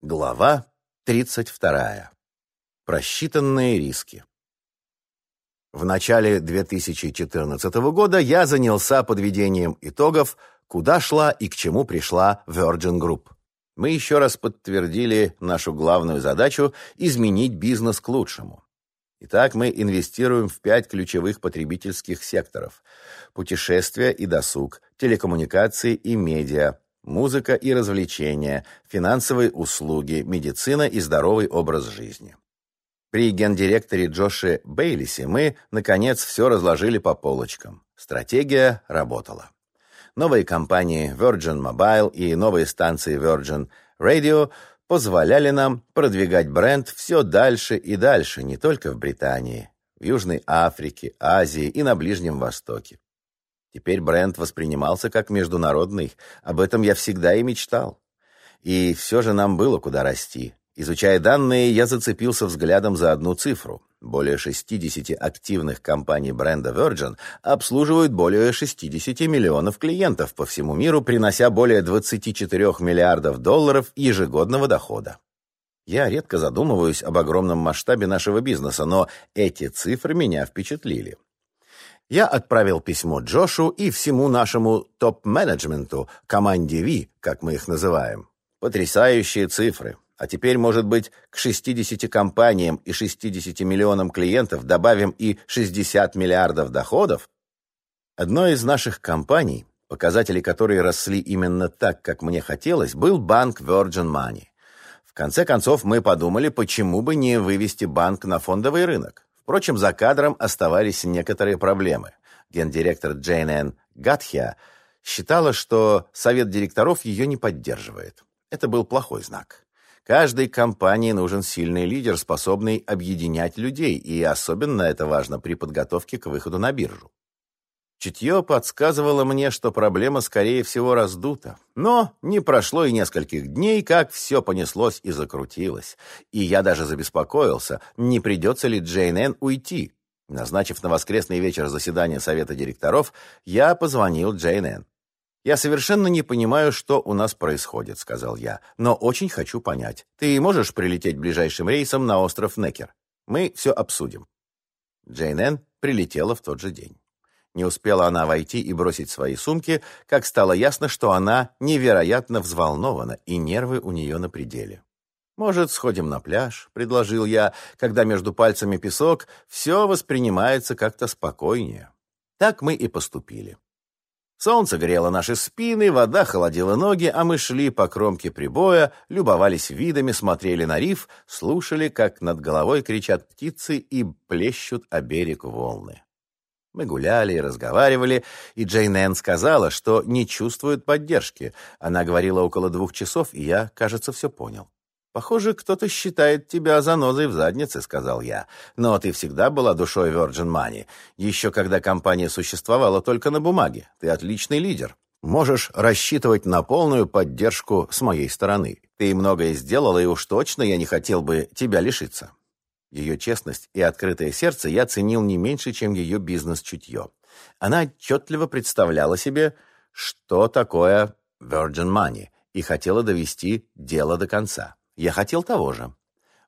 Глава 32. Просчитанные риски. В начале 2014 года я занялся подведением итогов, куда шла и к чему пришла Virgin Group. Мы еще раз подтвердили нашу главную задачу – изменить бизнес к лучшему. Итак, мы инвестируем в пять ключевых потребительских секторов – путешествия и досуг, телекоммуникации и медиа, музыка и развлечения, финансовые услуги, медицина и здоровый образ жизни. При гендиректоре Джоше Бейлисе мы, наконец, все разложили по полочкам. Стратегия работала. Новые компании Virgin Mobile и новые станции Virgin Radio позволяли нам продвигать бренд все дальше и дальше, не только в Британии, в Южной Африке, Азии и на Ближнем Востоке. Теперь бренд воспринимался как международный. Об этом я всегда и мечтал. И все же нам было куда расти. Изучая данные, я зацепился взглядом за одну цифру. Более 60 активных компаний бренда Virgin обслуживают более 60 миллионов клиентов по всему миру, принося более 24 миллиардов долларов ежегодного дохода. Я редко задумываюсь об огромном масштабе нашего бизнеса, но эти цифры меня впечатлили. Я отправил письмо Джошу и всему нашему топ-менеджменту, команде Ви, как мы их называем. Потрясающие цифры. А теперь, может быть, к 60 компаниям и 60 миллионам клиентов добавим и 60 миллиардов доходов? Одной из наших компаний, показатели которой росли именно так, как мне хотелось, был банк Virgin Money. В конце концов, мы подумали, почему бы не вывести банк на фондовый рынок. Впрочем, за кадром оставались некоторые проблемы. Гендиректор Джейн Энн Гатхия считала, что совет директоров ее не поддерживает. Это был плохой знак. Каждой компании нужен сильный лидер, способный объединять людей, и особенно это важно при подготовке к выходу на биржу. Чутье подсказывало мне, что проблема, скорее всего, раздута. Но не прошло и нескольких дней, как все понеслось и закрутилось. И я даже забеспокоился, не придется ли Джейн Энн уйти. Назначив на воскресный вечер заседание совета директоров, я позвонил Джейн Энн. «Я совершенно не понимаю, что у нас происходит», — сказал я, «но очень хочу понять. Ты можешь прилететь ближайшим рейсом на остров Некер? Мы все обсудим». Джейн Энн прилетела в тот же день. Не успела она войти и бросить свои сумки, как стало ясно, что она невероятно взволнована, и нервы у нее на пределе. «Может, сходим на пляж?» — предложил я, когда между пальцами песок, все воспринимается как-то спокойнее. Так мы и поступили. Солнце грело наши спины, вода холодила ноги, а мы шли по кромке прибоя, любовались видами, смотрели на риф, слушали, как над головой кричат птицы и плещут о берег волны. Мы гуляли и разговаривали, и Джейн Энн сказала, что не чувствует поддержки. Она говорила около двух часов, и я, кажется, все понял. «Похоже, кто-то считает тебя занозой в заднице», — сказал я. «Но ты всегда была душой Virgin Money, еще когда компания существовала только на бумаге. Ты отличный лидер. Можешь рассчитывать на полную поддержку с моей стороны. Ты многое сделала, и уж точно я не хотел бы тебя лишиться». Ее честность и открытое сердце я ценил не меньше, чем ее бизнес-чутье. Она отчетливо представляла себе, что такое Virgin Money, и хотела довести дело до конца. Я хотел того же.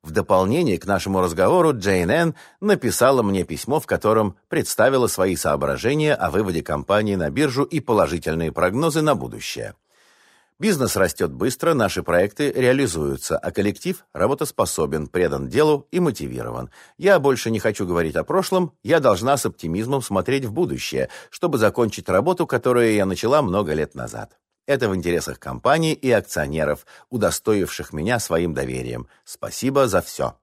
В дополнение к нашему разговору Джейн Энн написала мне письмо, в котором представила свои соображения о выводе компании на биржу и положительные прогнозы на будущее – Бизнес растет быстро, наши проекты реализуются, а коллектив работоспособен, предан делу и мотивирован. Я больше не хочу говорить о прошлом, я должна с оптимизмом смотреть в будущее, чтобы закончить работу, которую я начала много лет назад. Это в интересах компании и акционеров, удостоивших меня своим доверием. Спасибо за все.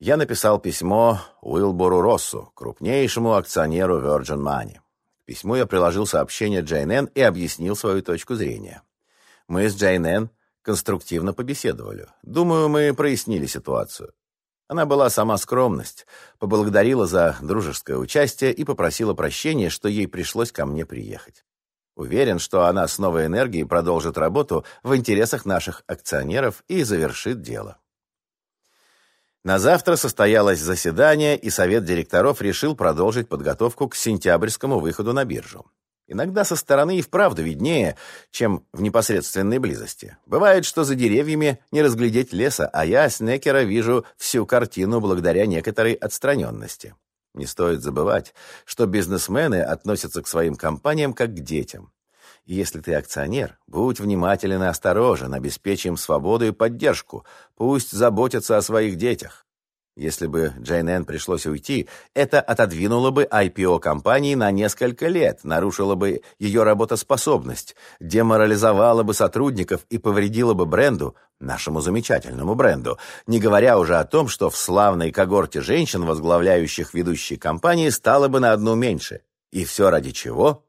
Я написал письмо Уилбору Россу, крупнейшему акционеру Virgin Money. К письму я приложил сообщение Джейн и объяснил свою точку зрения. Мы с Джейн Энн конструктивно побеседовали. Думаю, мы прояснили ситуацию. Она была сама скромность, поблагодарила за дружеское участие и попросила прощения, что ей пришлось ко мне приехать. Уверен, что она с новой энергией продолжит работу в интересах наших акционеров и завершит дело. На завтра состоялось заседание, и совет директоров решил продолжить подготовку к сентябрьскому выходу на биржу. Иногда со стороны и вправду виднее, чем в непосредственной близости. Бывает, что за деревьями не разглядеть леса, а я с Некера вижу всю картину благодаря некоторой отстраненности. Не стоит забывать, что бизнесмены относятся к своим компаниям как к детям. И если ты акционер, будь внимателен и осторожен, обеспечь им свободу и поддержку, пусть заботятся о своих детях. Если бы Энн пришлось уйти, это отодвинуло бы IPO компании на несколько лет, нарушило бы ее работоспособность, деморализовало бы сотрудников и повредило бы бренду, нашему замечательному бренду, не говоря уже о том, что в славной когорте женщин, возглавляющих ведущие компании, стало бы на одну меньше. И все ради чего?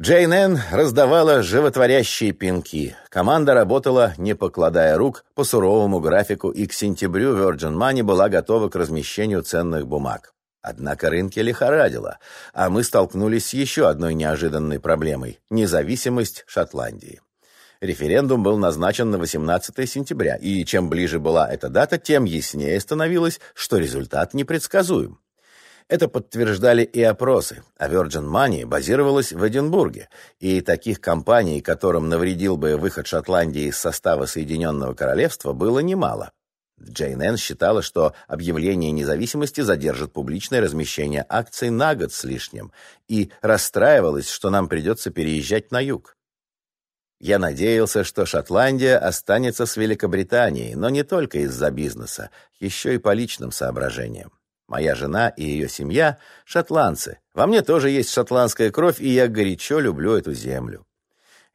Джейн Энн раздавала животворящие пинки. Команда работала, не покладая рук, по суровому графику, и к сентябрю Virgin Money была готова к размещению ценных бумаг. Однако рынки лихорадило, а мы столкнулись с еще одной неожиданной проблемой – независимость Шотландии. Референдум был назначен на 18 сентября, и чем ближе была эта дата, тем яснее становилось, что результат непредсказуем. Это подтверждали и опросы, а Virgin Money базировалась в Эдинбурге, и таких компаний, которым навредил бы выход Шотландии из состава Соединенного Королевства, было немало. Джейн Энн считала, что объявление независимости задержит публичное размещение акций на год с лишним, и расстраивалась, что нам придется переезжать на юг. Я надеялся, что Шотландия останется с Великобританией, но не только из-за бизнеса, еще и по личным соображениям. Моя жена и ее семья — шотландцы. Во мне тоже есть шотландская кровь, и я горячо люблю эту землю.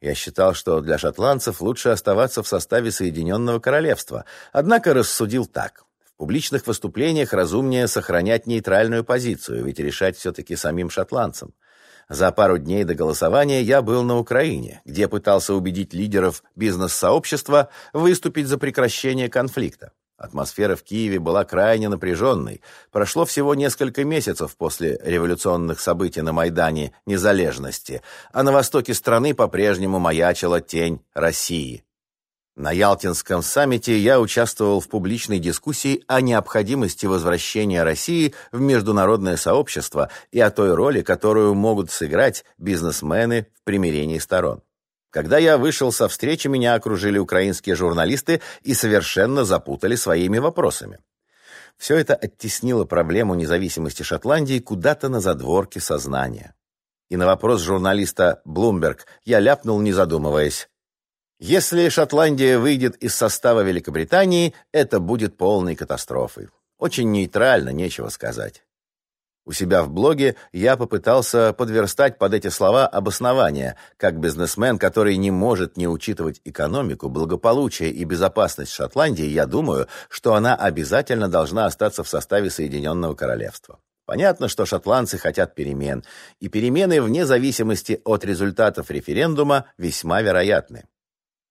Я считал, что для шотландцев лучше оставаться в составе Соединенного Королевства, однако рассудил так. В публичных выступлениях разумнее сохранять нейтральную позицию, ведь решать все-таки самим шотландцам. За пару дней до голосования я был на Украине, где пытался убедить лидеров бизнес-сообщества выступить за прекращение конфликта. Атмосфера в Киеве была крайне напряженной. Прошло всего несколько месяцев после революционных событий на Майдане Незалежности, а на востоке страны по-прежнему маячила тень России. На Ялтинском саммите я участвовал в публичной дискуссии о необходимости возвращения России в международное сообщество и о той роли, которую могут сыграть бизнесмены в примирении сторон. Когда я вышел со встречи, меня окружили украинские журналисты и совершенно запутали своими вопросами. Все это оттеснило проблему независимости Шотландии куда-то на задворке сознания. И на вопрос журналиста «Блумберг» я ляпнул, не задумываясь. Если Шотландия выйдет из состава Великобритании, это будет полной катастрофой. Очень нейтрально, нечего сказать. У себя в блоге я попытался подверстать под эти слова обоснования, как бизнесмен, который не может не учитывать экономику, благополучие и безопасность Шотландии, я думаю, что она обязательно должна остаться в составе Соединенного Королевства. Понятно, что шотландцы хотят перемен, и перемены вне зависимости от результатов референдума весьма вероятны.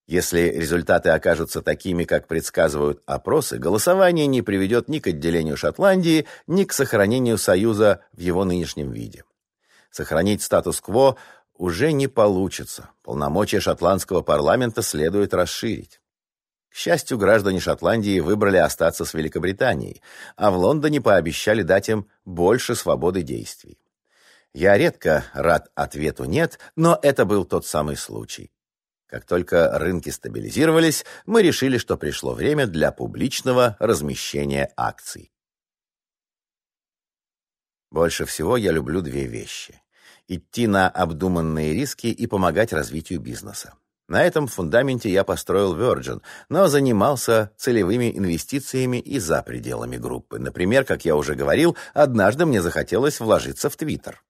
Если результаты окажутся такими, как предсказывают опросы, голосование не приведет ни к отделению Шотландии, ни к сохранению Союза в его нынешнем виде. Сохранить статус-кво уже не получится. Полномочия шотландского парламента следует расширить. К счастью, граждане Шотландии выбрали остаться с Великобританией, а в Лондоне пообещали дать им больше свободы действий. Я редко рад ответу «нет», но это был тот самый случай. Как только рынки стабилизировались, мы решили, что пришло время для публичного размещения акций. Больше всего я люблю две вещи. Идти на обдуманные риски и помогать развитию бизнеса. На этом фундаменте я построил Virgin, но занимался целевыми инвестициями и за пределами группы. Например, как я уже говорил, однажды мне захотелось вложиться в Твиттер.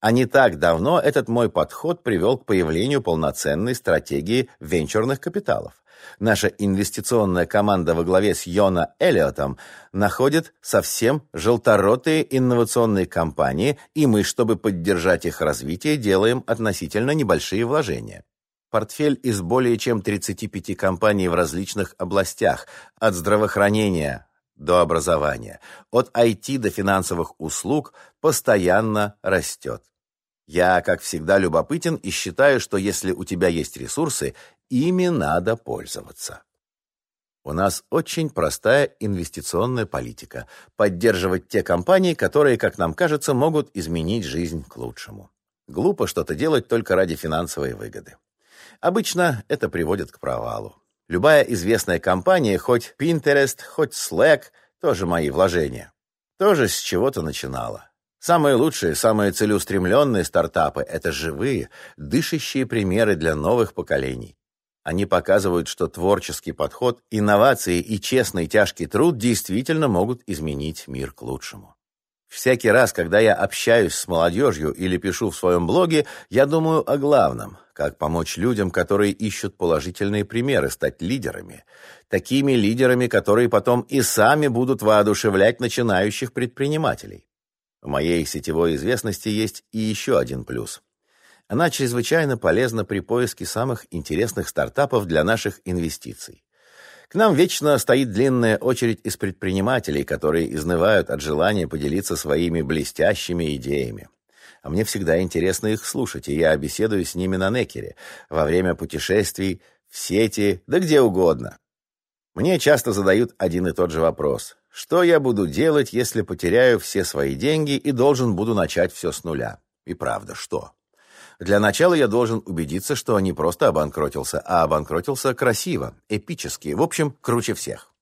А не так давно этот мой подход привел к появлению полноценной стратегии венчурных капиталов. Наша инвестиционная команда во главе с Йона Эллиотом находит совсем желторотые инновационные компании, и мы, чтобы поддержать их развитие, делаем относительно небольшие вложения. Портфель из более чем 35 компаний в различных областях, от здравоохранения до образования, от IT до финансовых услуг, постоянно растет. Я, как всегда, любопытен и считаю, что если у тебя есть ресурсы, ими надо пользоваться. У нас очень простая инвестиционная политика – поддерживать те компании, которые, как нам кажется, могут изменить жизнь к лучшему. Глупо что-то делать только ради финансовой выгоды. Обычно это приводит к провалу. Любая известная компания, хоть Pinterest, хоть Slack, тоже мои вложения. Тоже с чего-то начинала. Самые лучшие, самые целеустремленные стартапы – это живые, дышащие примеры для новых поколений. Они показывают, что творческий подход, инновации и честный тяжкий труд действительно могут изменить мир к лучшему. Всякий раз, когда я общаюсь с молодежью или пишу в своем блоге, я думаю о главном – как помочь людям, которые ищут положительные примеры, стать лидерами. Такими лидерами, которые потом и сами будут воодушевлять начинающих предпринимателей. В моей сетевой известности есть и еще один плюс. Она чрезвычайно полезна при поиске самых интересных стартапов для наших инвестиций. К нам вечно стоит длинная очередь из предпринимателей, которые изнывают от желания поделиться своими блестящими идеями. А мне всегда интересно их слушать, и я беседую с ними на Некере, во время путешествий, в сети, да где угодно. Мне часто задают один и тот же вопрос. Что я буду делать, если потеряю все свои деньги и должен буду начать все с нуля? И правда, что? Для начала я должен убедиться, что не просто обанкротился, а обанкротился красиво, эпически, в общем, круче всех.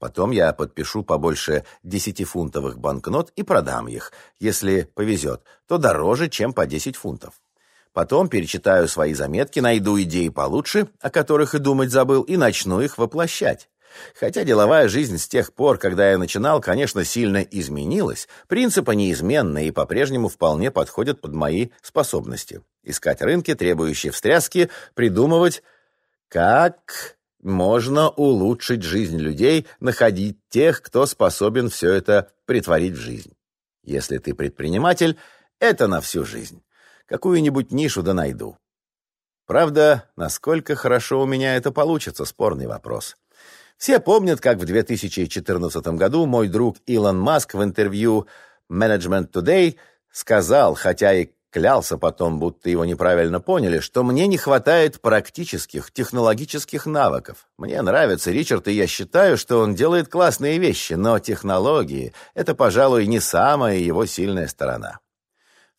Потом я подпишу побольше десятифунтовых банкнот и продам их. Если повезет, то дороже, чем по 10 фунтов. Потом перечитаю свои заметки, найду идеи получше, о которых и думать забыл, и начну их воплощать. Хотя деловая жизнь с тех пор, когда я начинал, конечно, сильно изменилась, принципы неизменны и по-прежнему вполне подходят под мои способности. Искать рынки, требующие встряски, придумывать, как можно улучшить жизнь людей, находить тех, кто способен все это притворить в жизнь. Если ты предприниматель, это на всю жизнь. Какую-нибудь нишу да найду. Правда, насколько хорошо у меня это получится, спорный вопрос. Все помнят, как в 2014 году мой друг Илон Маск в интервью Management Today сказал, хотя и клялся потом, будто его неправильно поняли, что мне не хватает практических, технологических навыков. Мне нравится Ричард, и я считаю, что он делает классные вещи, но технологии — это, пожалуй, не самая его сильная сторона.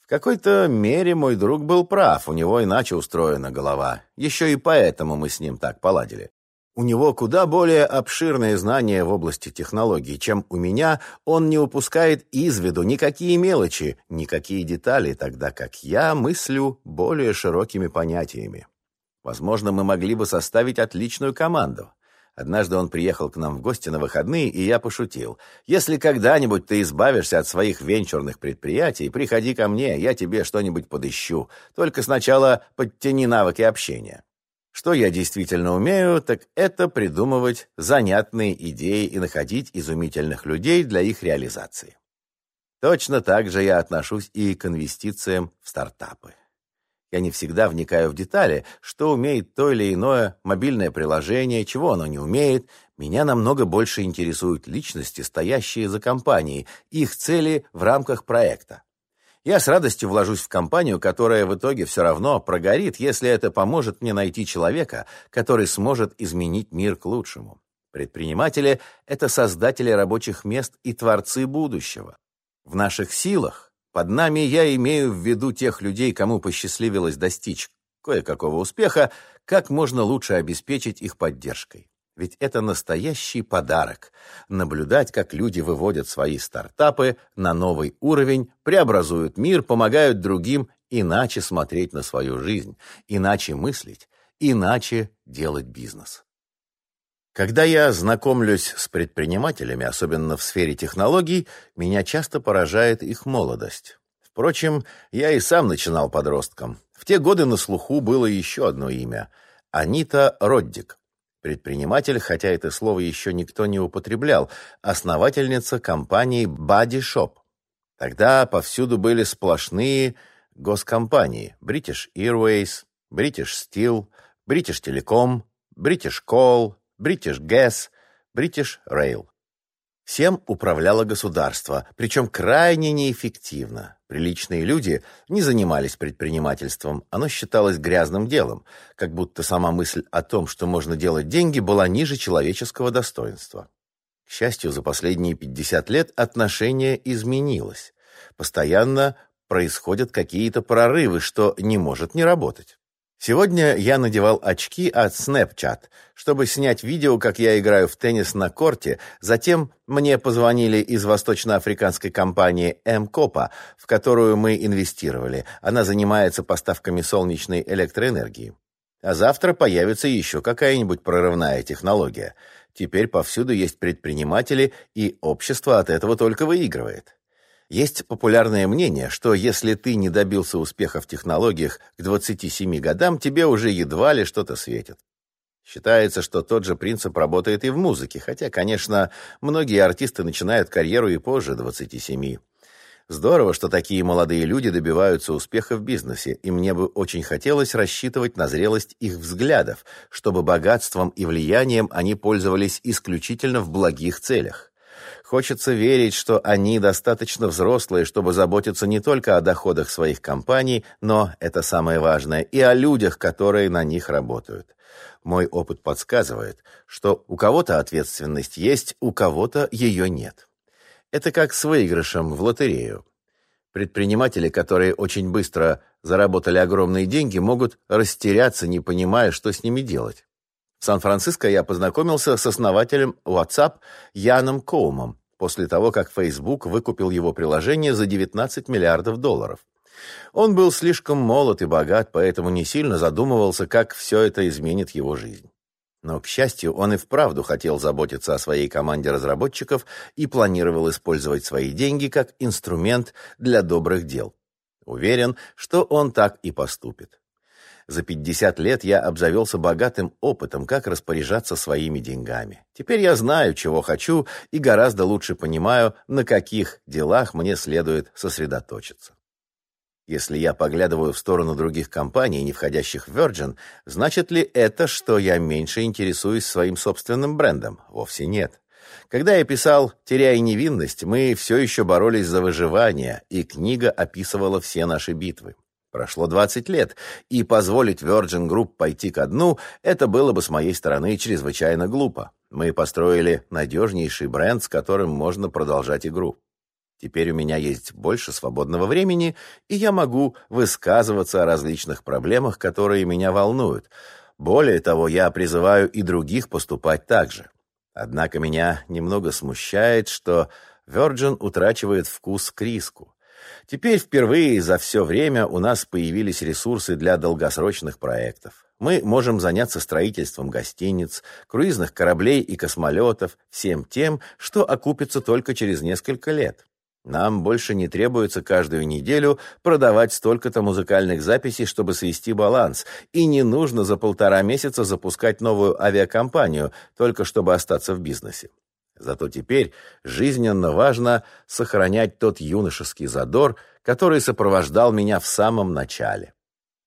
В какой-то мере мой друг был прав, у него иначе устроена голова. Еще и поэтому мы с ним так поладили. У него куда более обширные знания в области технологий, чем у меня, он не упускает из виду никакие мелочи, никакие детали, тогда как я мыслю более широкими понятиями. Возможно, мы могли бы составить отличную команду. Однажды он приехал к нам в гости на выходные, и я пошутил. «Если когда-нибудь ты избавишься от своих венчурных предприятий, приходи ко мне, я тебе что-нибудь подыщу. Только сначала подтяни навыки общения». Что я действительно умею, так это придумывать занятные идеи и находить изумительных людей для их реализации. Точно так же я отношусь и к инвестициям в стартапы. Я не всегда вникаю в детали, что умеет то или иное мобильное приложение, чего оно не умеет. Меня намного больше интересуют личности, стоящие за компанией, их цели в рамках проекта. Я с радостью вложусь в компанию, которая в итоге все равно прогорит, если это поможет мне найти человека, который сможет изменить мир к лучшему. Предприниматели — это создатели рабочих мест и творцы будущего. В наших силах, под нами я имею в виду тех людей, кому посчастливилось достичь кое-какого успеха, как можно лучше обеспечить их поддержкой. Ведь это настоящий подарок – наблюдать, как люди выводят свои стартапы на новый уровень, преобразуют мир, помогают другим иначе смотреть на свою жизнь, иначе мыслить, иначе делать бизнес. Когда я знакомлюсь с предпринимателями, особенно в сфере технологий, меня часто поражает их молодость. Впрочем, я и сам начинал подростком. В те годы на слуху было еще одно имя – Анита Роддик. Предприниматель, хотя это слово еще никто не употреблял, основательница компании Body Shop. Тогда повсюду были сплошные госкомпании British Airways, British Steel, British Telecom, British Coal, British Gas, British Rail. Всем управляло государство, причем крайне неэффективно. Приличные люди не занимались предпринимательством, оно считалось грязным делом, как будто сама мысль о том, что можно делать деньги, была ниже человеческого достоинства. К счастью, за последние 50 лет отношение изменилось. Постоянно происходят какие-то прорывы, что не может не работать. Сегодня я надевал очки от Snapchat, чтобы снять видео, как я играю в теннис на корте. Затем мне позвонили из восточноафриканской компании МКОПа, в которую мы инвестировали. Она занимается поставками солнечной электроэнергии. А завтра появится еще какая-нибудь прорывная технология. Теперь повсюду есть предприниматели, и общество от этого только выигрывает. Есть популярное мнение, что если ты не добился успеха в технологиях к 27 годам, тебе уже едва ли что-то светит. Считается, что тот же принцип работает и в музыке, хотя, конечно, многие артисты начинают карьеру и позже 27. Здорово, что такие молодые люди добиваются успеха в бизнесе, и мне бы очень хотелось рассчитывать на зрелость их взглядов, чтобы богатством и влиянием они пользовались исключительно в благих целях. Хочется верить, что они достаточно взрослые, чтобы заботиться не только о доходах своих компаний, но, это самое важное, и о людях, которые на них работают. Мой опыт подсказывает, что у кого-то ответственность есть, у кого-то ее нет. Это как с выигрышем в лотерею. Предприниматели, которые очень быстро заработали огромные деньги, могут растеряться, не понимая, что с ними делать. В Сан-Франциско я познакомился с основателем WhatsApp Яном Коумом после того, как Facebook выкупил его приложение за 19 миллиардов долларов. Он был слишком молод и богат, поэтому не сильно задумывался, как все это изменит его жизнь. Но, к счастью, он и вправду хотел заботиться о своей команде разработчиков и планировал использовать свои деньги как инструмент для добрых дел. Уверен, что он так и поступит. За 50 лет я обзавелся богатым опытом, как распоряжаться своими деньгами. Теперь я знаю, чего хочу, и гораздо лучше понимаю, на каких делах мне следует сосредоточиться. Если я поглядываю в сторону других компаний, не входящих в Virgin, значит ли это, что я меньше интересуюсь своим собственным брендом? Вовсе нет. Когда я писал «Теряя невинность», мы все еще боролись за выживание, и книга описывала все наши битвы. Прошло 20 лет, и позволить Virgin Group пойти ко дну – это было бы с моей стороны чрезвычайно глупо. Мы построили надежнейший бренд, с которым можно продолжать игру. Теперь у меня есть больше свободного времени, и я могу высказываться о различных проблемах, которые меня волнуют. Более того, я призываю и других поступать так же. Однако меня немного смущает, что Virgin утрачивает вкус к риску. Теперь впервые за все время у нас появились ресурсы для долгосрочных проектов. Мы можем заняться строительством гостиниц, круизных кораблей и космолетов, всем тем, что окупится только через несколько лет. Нам больше не требуется каждую неделю продавать столько-то музыкальных записей, чтобы свести баланс, и не нужно за полтора месяца запускать новую авиакомпанию, только чтобы остаться в бизнесе. Зато теперь жизненно важно сохранять тот юношеский задор, который сопровождал меня в самом начале.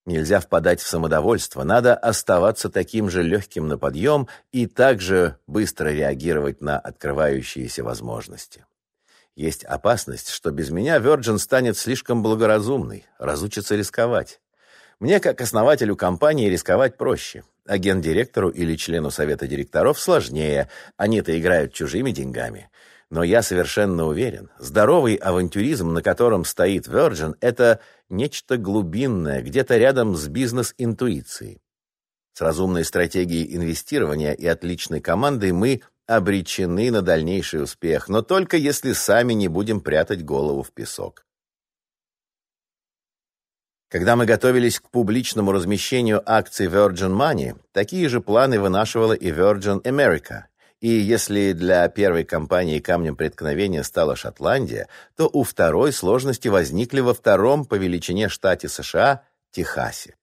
Нельзя впадать в самодовольство, надо оставаться таким же легким на подъем и также быстро реагировать на открывающиеся возможности. Есть опасность, что без меня Virgin станет слишком благоразумной, разучится рисковать. Мне, как основателю компании, рисковать проще. Агент-директору или члену совета директоров сложнее, они-то играют чужими деньгами. Но я совершенно уверен, здоровый авантюризм, на котором стоит Virgin, это нечто глубинное, где-то рядом с бизнес-интуицией. С разумной стратегией инвестирования и отличной командой мы обречены на дальнейший успех, но только если сами не будем прятать голову в песок. Когда мы готовились к публичному размещению акций Virgin Money, такие же планы вынашивала и Virgin America. И если для первой компании камнем преткновения стала Шотландия, то у второй сложности возникли во втором по величине штате США – Техасе.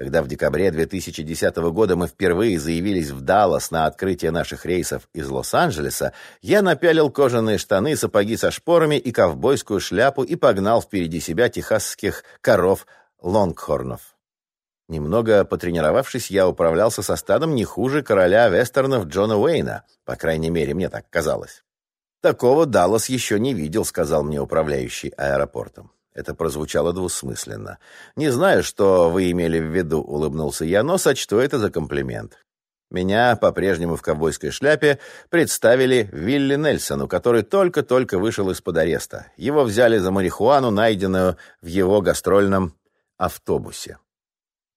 Когда в декабре 2010 года мы впервые заявились в Даллас на открытие наших рейсов из Лос-Анджелеса, я напялил кожаные штаны, сапоги со шпорами и ковбойскую шляпу и погнал впереди себя техасских коров лонгхорнов. Немного потренировавшись, я управлялся со стадом не хуже короля вестернов Джона Уэйна, по крайней мере, мне так казалось. «Такого Даллас еще не видел», — сказал мне управляющий аэропортом. Это прозвучало двусмысленно. «Не знаю, что вы имели в виду», — улыбнулся я, но сочту это за комплимент. Меня, по-прежнему в ковбойской шляпе, представили Вилли Нельсону, который только-только вышел из-под ареста. Его взяли за марихуану, найденную в его гастрольном автобусе.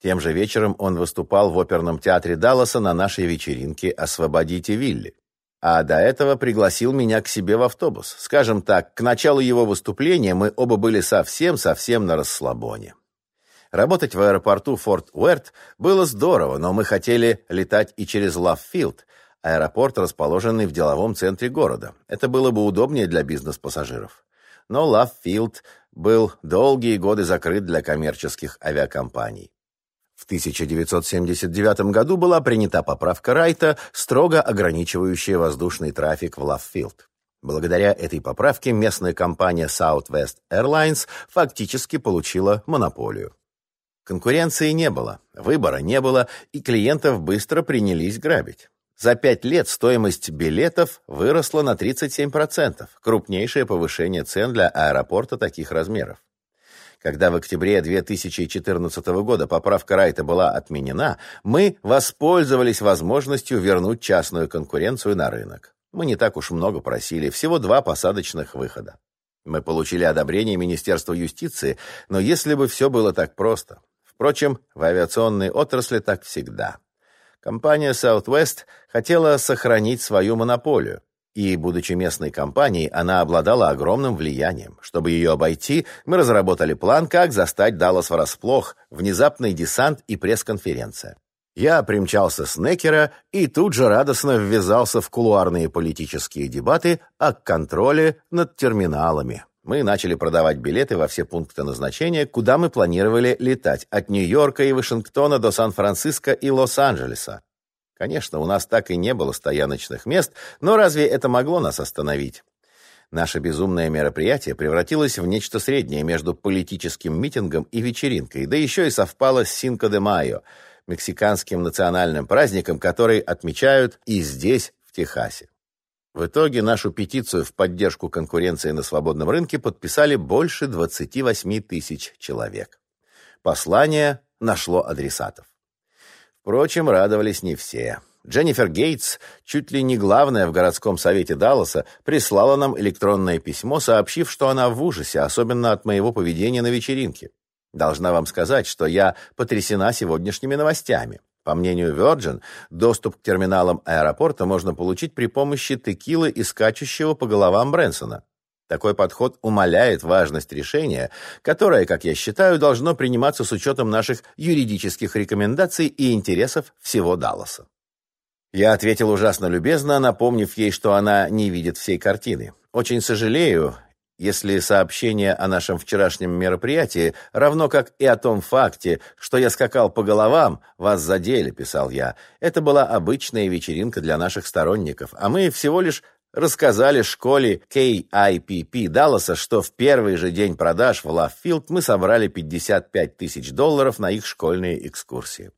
Тем же вечером он выступал в оперном театре Далласа на нашей вечеринке «Освободите Вилли». А до этого пригласил меня к себе в автобус. Скажем так, к началу его выступления мы оба были совсем-совсем на расслабоне. Работать в аэропорту Форт Уэрт было здорово, но мы хотели летать и через Лавфилд, аэропорт, расположенный в деловом центре города. Это было бы удобнее для бизнес-пассажиров. Но Лавфилд был долгие годы закрыт для коммерческих авиакомпаний. В 1979 году была принята поправка Райта, строго ограничивающая воздушный трафик в Лавфилд. Благодаря этой поправке местная компания Southwest Airlines фактически получила монополию. Конкуренции не было, выбора не было, и клиентов быстро принялись грабить. За пять лет стоимость билетов выросла на 37%, крупнейшее повышение цен для аэропорта таких размеров. Когда в октябре 2014 года поправка Райта была отменена, мы воспользовались возможностью вернуть частную конкуренцию на рынок. Мы не так уж много просили, всего два посадочных выхода. Мы получили одобрение Министерства юстиции, но если бы все было так просто, Впрочем, в авиационной отрасли так всегда. Компания Southwest хотела сохранить свою монополию, и, будучи местной компанией, она обладала огромным влиянием. Чтобы ее обойти, мы разработали план, как застать Даллас врасплох, внезапный десант и пресс-конференция. Я примчался с Некера и тут же радостно ввязался в кулуарные политические дебаты о контроле над терминалами мы начали продавать билеты во все пункты назначения, куда мы планировали летать, от Нью-Йорка и Вашингтона до Сан-Франциско и Лос-Анджелеса. Конечно, у нас так и не было стояночных мест, но разве это могло нас остановить? Наше безумное мероприятие превратилось в нечто среднее между политическим митингом и вечеринкой, да еще и совпало с Синко де Майо, мексиканским национальным праздником, который отмечают и здесь, в Техасе. В итоге нашу петицию в поддержку конкуренции на свободном рынке подписали больше 28 тысяч человек. Послание нашло адресатов. Впрочем, радовались не все. Дженнифер Гейтс, чуть ли не главная в городском совете Далласа, прислала нам электронное письмо, сообщив, что она в ужасе, особенно от моего поведения на вечеринке. Должна вам сказать, что я потрясена сегодняшними новостями. По мнению Virgin, доступ к терминалам аэропорта можно получить при помощи текилы и скачущего по головам Брэнсона. Такой подход умаляет важность решения, которое, как я считаю, должно приниматься с учетом наших юридических рекомендаций и интересов всего Далласа. Я ответил ужасно любезно, напомнив ей, что она не видит всей картины. Очень сожалею, если сообщение о нашем вчерашнем мероприятии, равно как и о том факте, что я скакал по головам, вас задели, писал я. Это была обычная вечеринка для наших сторонников, а мы всего лишь рассказали школе KIPP Далласа, что в первый же день продаж в Лавфилд мы собрали 55 тысяч долларов на их школьные экскурсии.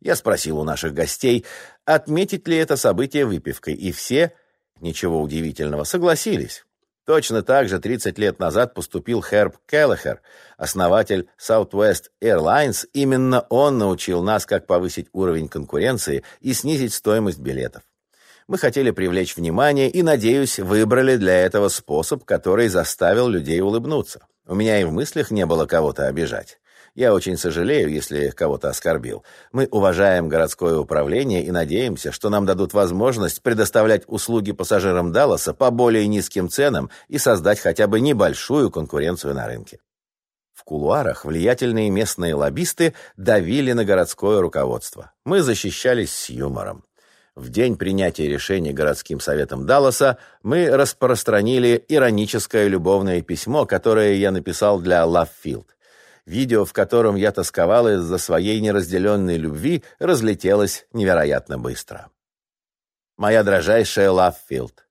Я спросил у наших гостей, отметить ли это событие выпивкой, и все, ничего удивительного, согласились. Точно так же 30 лет назад поступил Херб Келлехер, основатель Southwest Airlines. Именно он научил нас, как повысить уровень конкуренции и снизить стоимость билетов. Мы хотели привлечь внимание и, надеюсь, выбрали для этого способ, который заставил людей улыбнуться. У меня и в мыслях не было кого-то обижать. Я очень сожалею, если кого-то оскорбил. Мы уважаем городское управление и надеемся, что нам дадут возможность предоставлять услуги пассажирам Далласа по более низким ценам и создать хотя бы небольшую конкуренцию на рынке. В кулуарах влиятельные местные лоббисты давили на городское руководство. Мы защищались с юмором. В день принятия решения городским советом Далласа мы распространили ироническое любовное письмо, которое я написал для Лавфилд. Видео, в котором я тосковал из-за своей неразделенной любви, разлетелось невероятно быстро. Моя дрожайшая Лавфилд.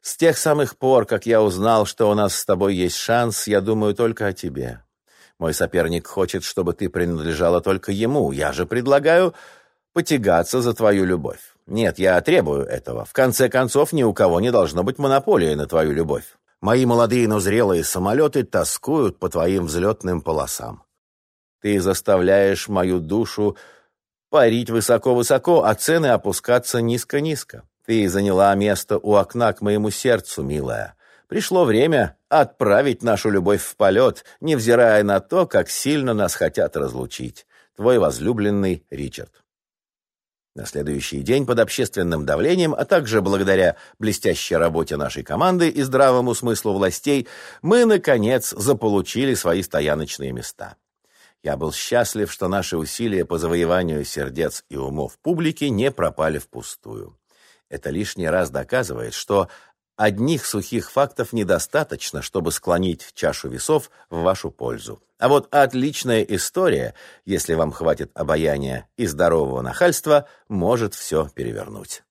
С тех самых пор, как я узнал, что у нас с тобой есть шанс, я думаю только о тебе. Мой соперник хочет, чтобы ты принадлежала только ему. Я же предлагаю потягаться за твою любовь. Нет, я требую этого. В конце концов, ни у кого не должно быть монополии на твою любовь. Мои молодые, но зрелые самолеты тоскуют по твоим взлетным полосам. Ты заставляешь мою душу парить высоко-высоко, а цены опускаться низко-низко. Ты заняла место у окна к моему сердцу, милая. Пришло время отправить нашу любовь в полет, невзирая на то, как сильно нас хотят разлучить. Твой возлюбленный Ричард. На следующий день под общественным давлением, а также благодаря блестящей работе нашей команды и здравому смыслу властей, мы, наконец, заполучили свои стояночные места. Я был счастлив, что наши усилия по завоеванию сердец и умов публики не пропали впустую. Это лишний раз доказывает, что Одних сухих фактов недостаточно, чтобы склонить чашу весов в вашу пользу. А вот отличная история, если вам хватит обаяния и здорового нахальства, может все перевернуть.